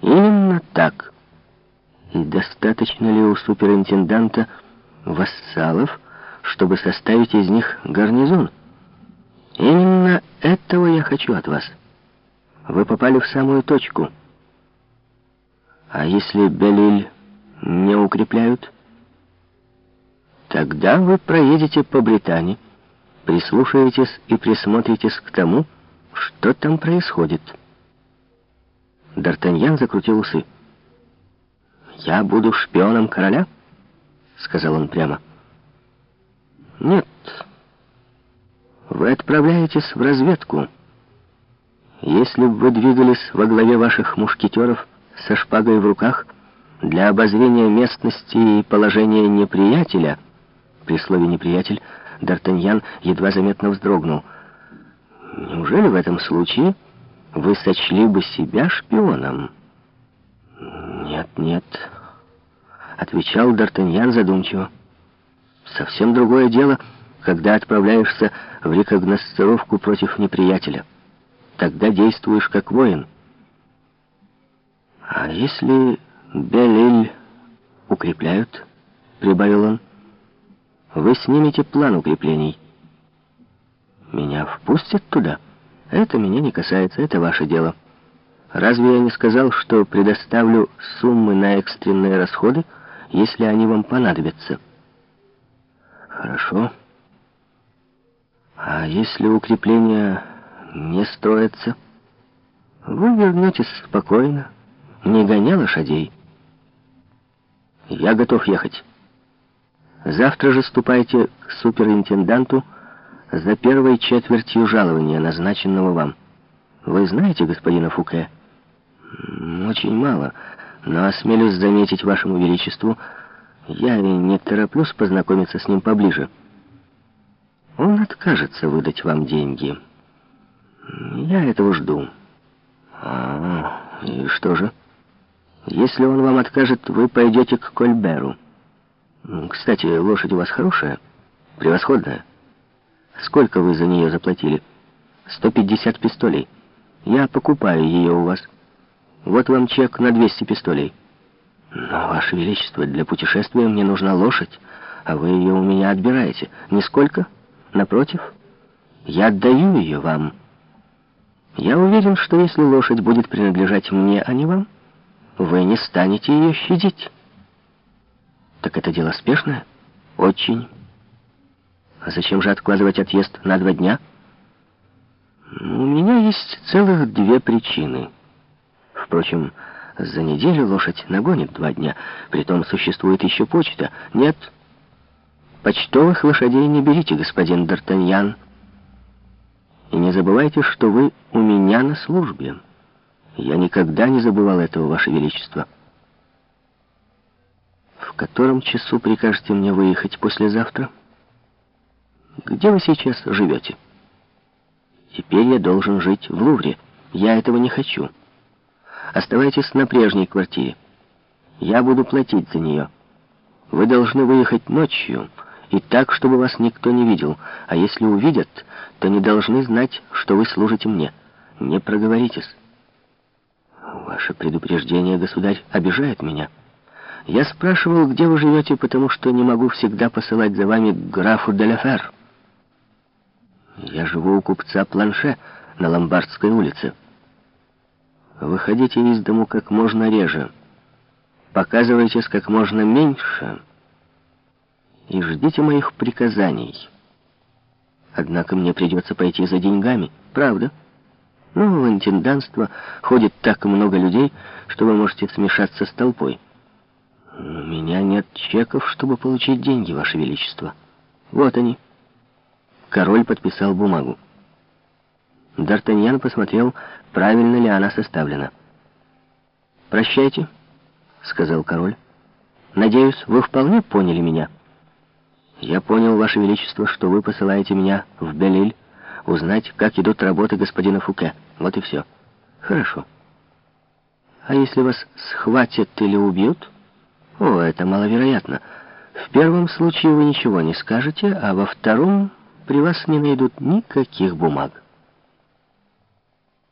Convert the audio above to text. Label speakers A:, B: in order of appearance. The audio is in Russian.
A: Именно так. И достаточно ли у суперинтенданта вассалов, чтобы составить из них гарнизон? Именно этого я хочу от вас. Вы попали в самую точку. А если Белиль не укрепляют? Тогда вы проедете по Британии, прислушаетесь и присмотритесь к тому, что там происходит. Д'Артаньян закрутил усы. «Я буду шпионом короля?» — сказал он прямо. «Нет. Вы отправляетесь в разведку. Если бы вы двигались во главе ваших мушкетеров со шпагой в руках для обозрения местности и положения неприятеля...» При слове «неприятель» Д'Артаньян едва заметно вздрогнул. «Неужели в этом случае...» вы сочли бы себя шпионом?» «Нет, нет», — отвечал Д'Артаньян задумчиво. «Совсем другое дело, когда отправляешься в рекогносцировку против неприятеля. Тогда действуешь как воин». «А если Белиль укрепляют?» — прибавил он. «Вы снимете план укреплений. Меня впустят туда?» Это меня не касается, это ваше дело. Разве я не сказал, что предоставлю суммы на экстренные расходы, если они вам понадобятся? Хорошо. А если укрепления не строятся, вы вернетесь спокойно, не гоня лошадей. Я готов ехать. Завтра же ступайте к суперинтенданту, за первой четвертью жалования, назначенного вам. Вы знаете господина Фуке? Очень мало, но осмелюсь заметить вашему величеству, я не тороплюсь познакомиться с ним поближе. Он откажется выдать вам деньги. Я этого жду. А, и что же? Если он вам откажет, вы пойдете к Кольберу. Кстати, лошадь у вас хорошая, превосходная. Сколько вы за нее заплатили? 150 пистолей. Я покупаю ее у вас. Вот вам чек на 200 пистолей. Но, Ваше Величество, для путешествия мне нужна лошадь, а вы ее у меня отбираете. Нисколько? Напротив, я отдаю ее вам. Я уверен, что если лошадь будет принадлежать мне, а не вам, вы не станете ее щадить. Так это дело спешное? Очень. А зачем же откладывать отъезд на два дня? У меня есть целых две причины. Впрочем, за неделю лошадь нагонит два дня. Притом существует еще почта. Нет, почтовых лошадей не берите, господин Д'Артаньян. И не забывайте, что вы у меня на службе. Я никогда не забывал этого, Ваше Величество. В котором часу прикажете мне выехать послезавтра? Где вы сейчас живете? Теперь я должен жить в Лувре. Я этого не хочу. Оставайтесь на прежней квартире. Я буду платить за нее. Вы должны выехать ночью, и так, чтобы вас никто не видел. А если увидят, то не должны знать, что вы служите мне. Не проговоритесь. Ваше предупреждение, государь, обижает меня. Я спрашивал, где вы живете, потому что не могу всегда посылать за вами графу Деляфер. Я живу у купца Планше на Ломбардской улице. Выходите из дому как можно реже. Показывайтесь как можно меньше. И ждите моих приказаний. Однако мне придется пойти за деньгами. Правда? Ну, в интенданство ходит так много людей, что вы можете смешаться с толпой. У меня нет чеков, чтобы получить деньги, Ваше Величество. Вот они. Король подписал бумагу. Д'Артаньян посмотрел, правильно ли она составлена. «Прощайте», — сказал король. «Надеюсь, вы вполне поняли меня». «Я понял, Ваше Величество, что вы посылаете меня в Белиль узнать, как идут работы господина Фуке. Вот и все». «Хорошо». «А если вас схватят или убьют?» «О, это маловероятно. В первом случае вы ничего не скажете, а во втором...» при вас не найдут никаких бумаг.